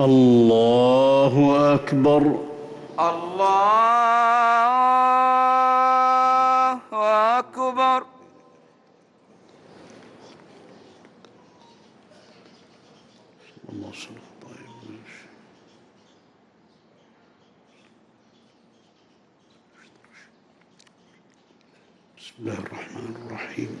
الله أكبر. الله أكبر. الله صلى ماشي بسم الله الرحمن الرحيم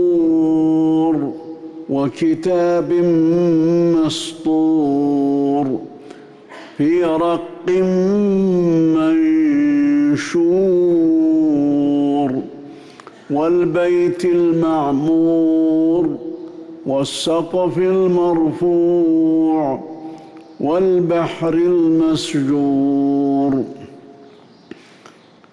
والطور وكتاب مسطور في رق منشور والبيت المعمور والسقف المرفوع والبحر المسجور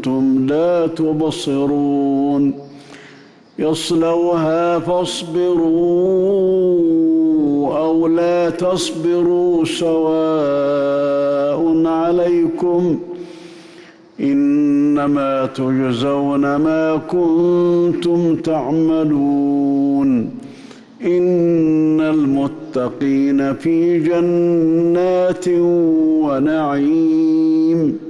أنتم لا تبصرون. يصلوها فاصبروا أو لا تصبروا سواء عليكم. إنما تجزون ما كنتم تعملون. إن المتقين في جنات ونعيم.